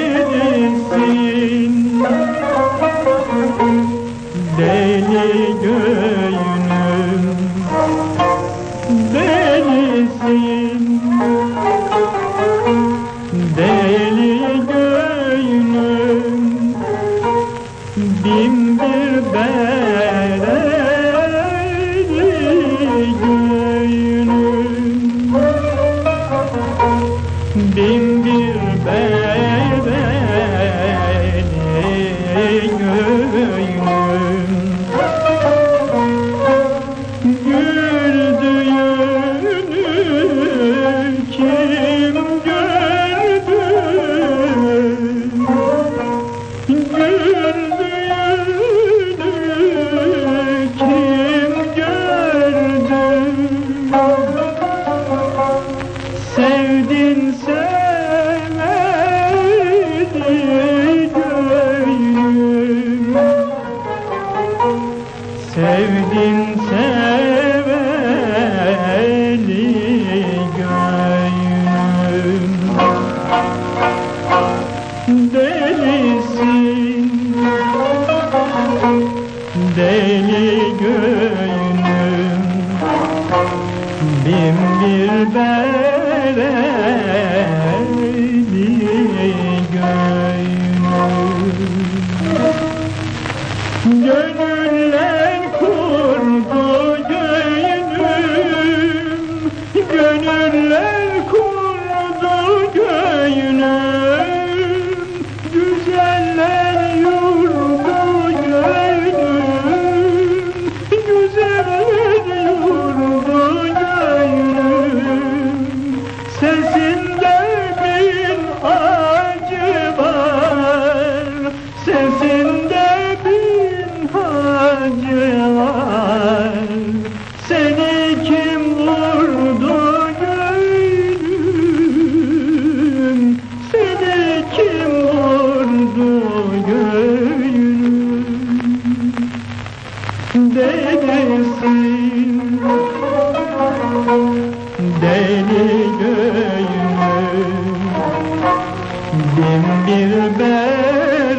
edilsin Deli göğünüm delisin. Deli göğünüm bin bir bere bin bir ben Sevdin seveli gönlüm. Delisin Deli gönlüm. Bin bir bereli gelsin. Deli göğümü bin bir berek